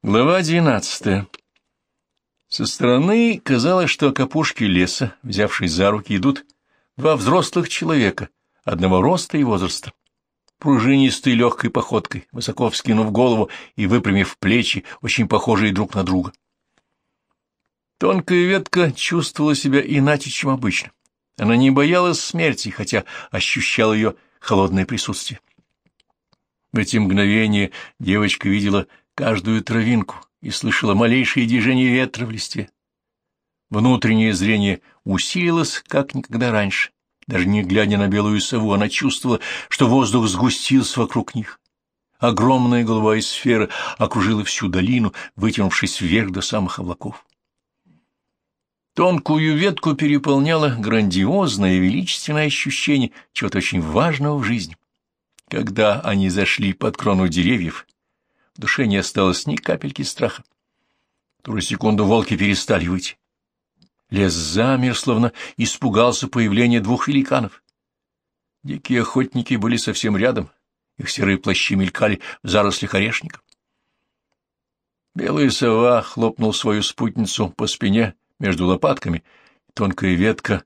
Глава двенадцатая. Со стороны казалось, что к леса, взявшись за руки, идут два взрослых человека, одного роста и возраста. Пружинистой легкой походкой, высоко вскинув голову и выпрямив плечи, очень похожие друг на друга. Тонкая ветка чувствовала себя иначе, чем обычно. Она не боялась смерти, хотя ощущала ее холодное присутствие. В эти мгновения девочка видела каждую травинку и слышала малейшие движения ветра в листве. Внутреннее зрение усилилось, как никогда раньше. Даже не глядя на белую сову, она чувствовала, что воздух сгустился вокруг них. Огромная голубая сфера окружила всю долину, вытянувшись вверх до самых облаков. Тонкую ветку переполняло грандиозное и величественное ощущение чего-то очень важного в жизни. Когда они зашли под крону деревьев, в душе не осталось ни капельки страха. В ту же секунду волки перестали выйти. Лес замер, словно испугался появления двух великанов. Дикие охотники были совсем рядом, их серые плащи мелькали в зарослях орешника. Белая сова хлопнул свою спутницу по спине между лопатками, и тонкая ветка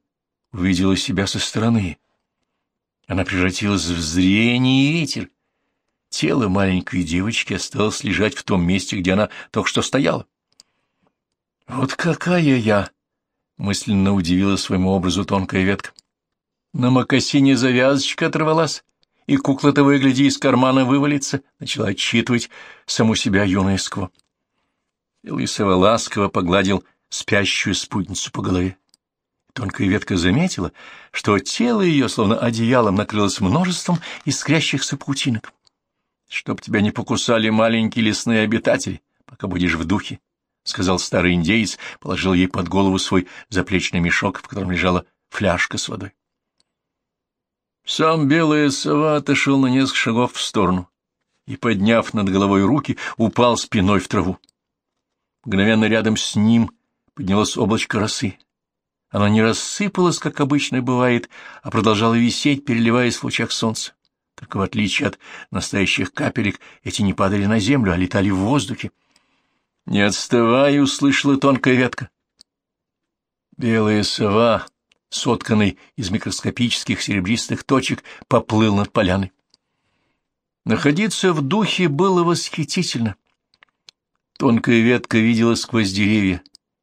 увидела себя со стороны. Она превратилась в зрение и ветер, Тело маленькой девочки осталось лежать в том месте, где она только что стояла. «Вот какая я!» — мысленно удивила своему образу тонкая ветка. На мокасине завязочка оторвалась, и кукла-то, выгляди, из кармана вывалится, начала отчитывать саму себя юная скво. Лысого ласково погладил спящую спутницу по голове. Тонкая ветка заметила, что тело ее, словно одеялом, накрылось множеством искрящихся паутинок чтоб тебя не покусали маленькие лесные обитатели, пока будешь в духе, — сказал старый индеец, положил ей под голову свой заплечный мешок, в котором лежала фляжка с водой. Сам белая сова отошел на несколько шагов в сторону и, подняв над головой руки, упал спиной в траву. Мгновенно рядом с ним поднялось облачко росы. Оно не рассыпалось, как обычно бывает, а продолжало висеть, переливаясь в лучах солнца. Только в отличие от настоящих капелек, эти не падали на землю, а летали в воздухе. «Не отставай!» — услышала тонкая ветка. Белая сова, сотканный из микроскопических серебристых точек, поплыл над поляной. Находиться в духе было восхитительно. Тонкая ветка видела сквозь деревья.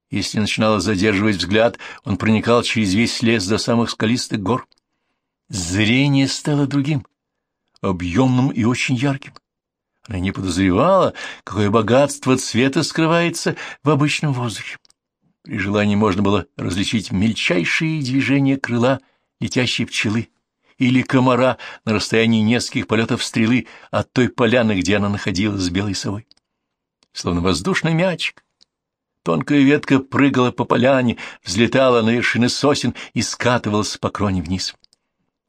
Если начинала задерживать взгляд, он проникал через весь лес до самых скалистых гор. Зрение стало другим объемным и очень ярким. Она не подозревала, какое богатство цвета скрывается в обычном воздухе. При желании можно было различить мельчайшие движения крыла летящей пчелы или комара на расстоянии нескольких полетов стрелы от той поляны, где она находилась с белой совой. Словно воздушный мячик. Тонкая ветка прыгала по поляне, взлетала на вершины сосен и скатывалась по кроне вниз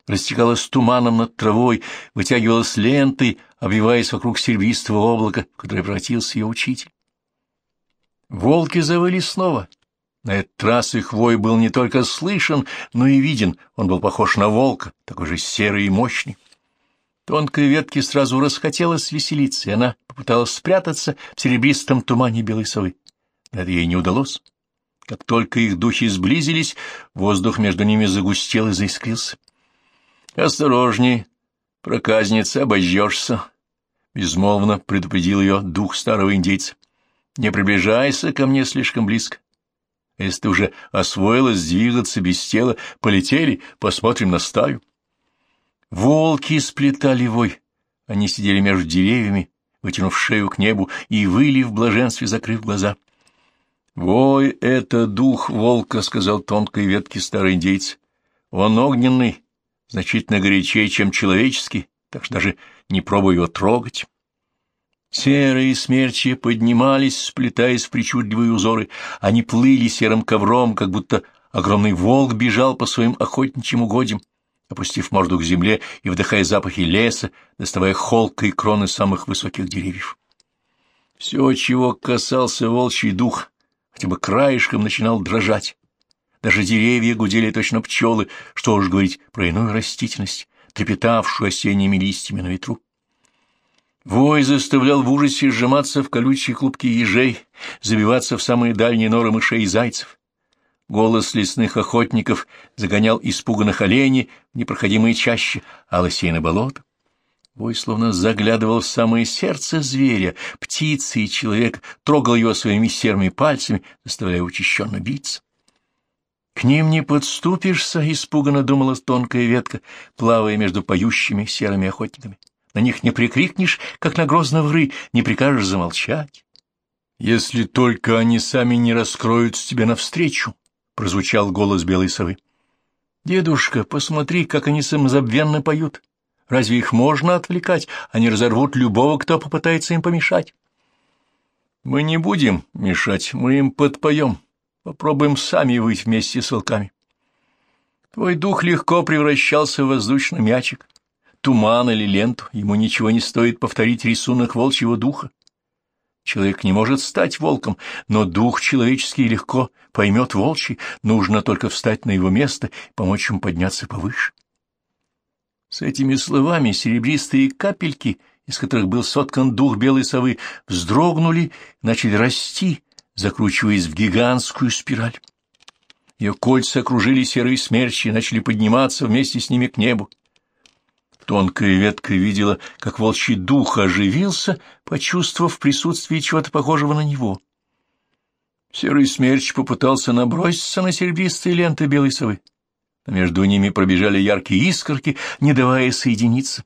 растекалась туманом над травой, вытягивалась лентой, обвиваясь вокруг серебристого облака, в которое превратился ее учитель. Волки завыли снова. На этот раз их вой был не только слышен, но и виден. Он был похож на волка, такой же серый и мощный. Тонкой ветке сразу расхотелось веселиться, и она попыталась спрятаться в серебристом тумане белой совы. Но это ей не удалось. Как только их духи сблизились, воздух между ними загустел и заискрился. — Осторожней, проказница, обожжешься, — безмолвно предупредил ее дух старого индейца. — Не приближайся ко мне слишком близко. Если ты уже освоилась двигаться без тела, полетели, посмотрим на стаю. Волки сплетали вой. Они сидели между деревьями, вытянув шею к небу и выли в блаженстве, закрыв глаза. — Вой — это дух волка, — сказал тонкой ветки старый индейец. — Он огненный, значительно горячее, чем человеческий, так что даже не пробую его трогать. Серые смерчи поднимались, сплетаясь в причудливые узоры. Они плыли серым ковром, как будто огромный волк бежал по своим охотничьим угодьям, опустив морду к земле и вдыхая запахи леса, доставая холка и кроны самых высоких деревьев. Все, чего касался волчий дух, хотя бы краешком начинал дрожать. Даже деревья гудели точно пчелы, что уж говорить про иную растительность, трепетавшую осенними листьями на ветру. Вой заставлял в ужасе сжиматься в колючие клубки ежей, забиваться в самые дальние норы мышей и зайцев. Голос лесных охотников загонял испуганных оленей в непроходимые чащи, а лосей на болото. Вой словно заглядывал в самое сердце зверя, птицы и человека, трогал его своими серыми пальцами, заставляя учащенно биться. К ним не подступишься, — испуганно думала тонкая ветка, плавая между поющими серыми охотниками. На них не прикрикнешь, как на грозного ры, не прикажешь замолчать. Если только они сами не раскроются тебе навстречу, — прозвучал голос белой совы. Дедушка, посмотри, как они самозабвенно поют. Разве их можно отвлекать? Они разорвут любого, кто попытается им помешать. Мы не будем мешать, мы им подпоем. Попробуем сами выть вместе с волками. Твой дух легко превращался в воздушный мячик. Туман или ленту, ему ничего не стоит повторить рисунок волчьего духа. Человек не может стать волком, но дух человеческий легко поймет волчий, нужно только встать на его место и помочь ему подняться повыше. С этими словами серебристые капельки, из которых был соткан дух белой совы, вздрогнули, начали расти, закручиваясь в гигантскую спираль. Ее кольца окружили серые смерчи и начали подниматься вместе с ними к небу. Тонкая ветка видела, как волчий дух оживился, почувствовав присутствие чего-то похожего на него. Серый смерч попытался наброситься на серебристые ленты белой совы между ними пробежали яркие искорки, не давая соединиться.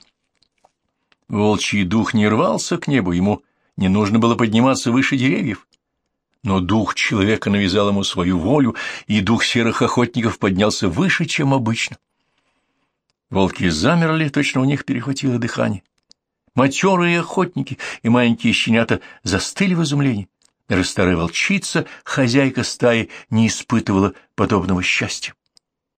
Волчий дух не рвался к небу, ему не нужно было подниматься выше деревьев. Но дух человека навязал ему свою волю, и дух серых охотников поднялся выше, чем обычно. Волки замерли, точно у них перехватило дыхание. Матерые охотники и маленькие щенята застыли в изумлении. Даже старая волчица, хозяйка стаи, не испытывала подобного счастья.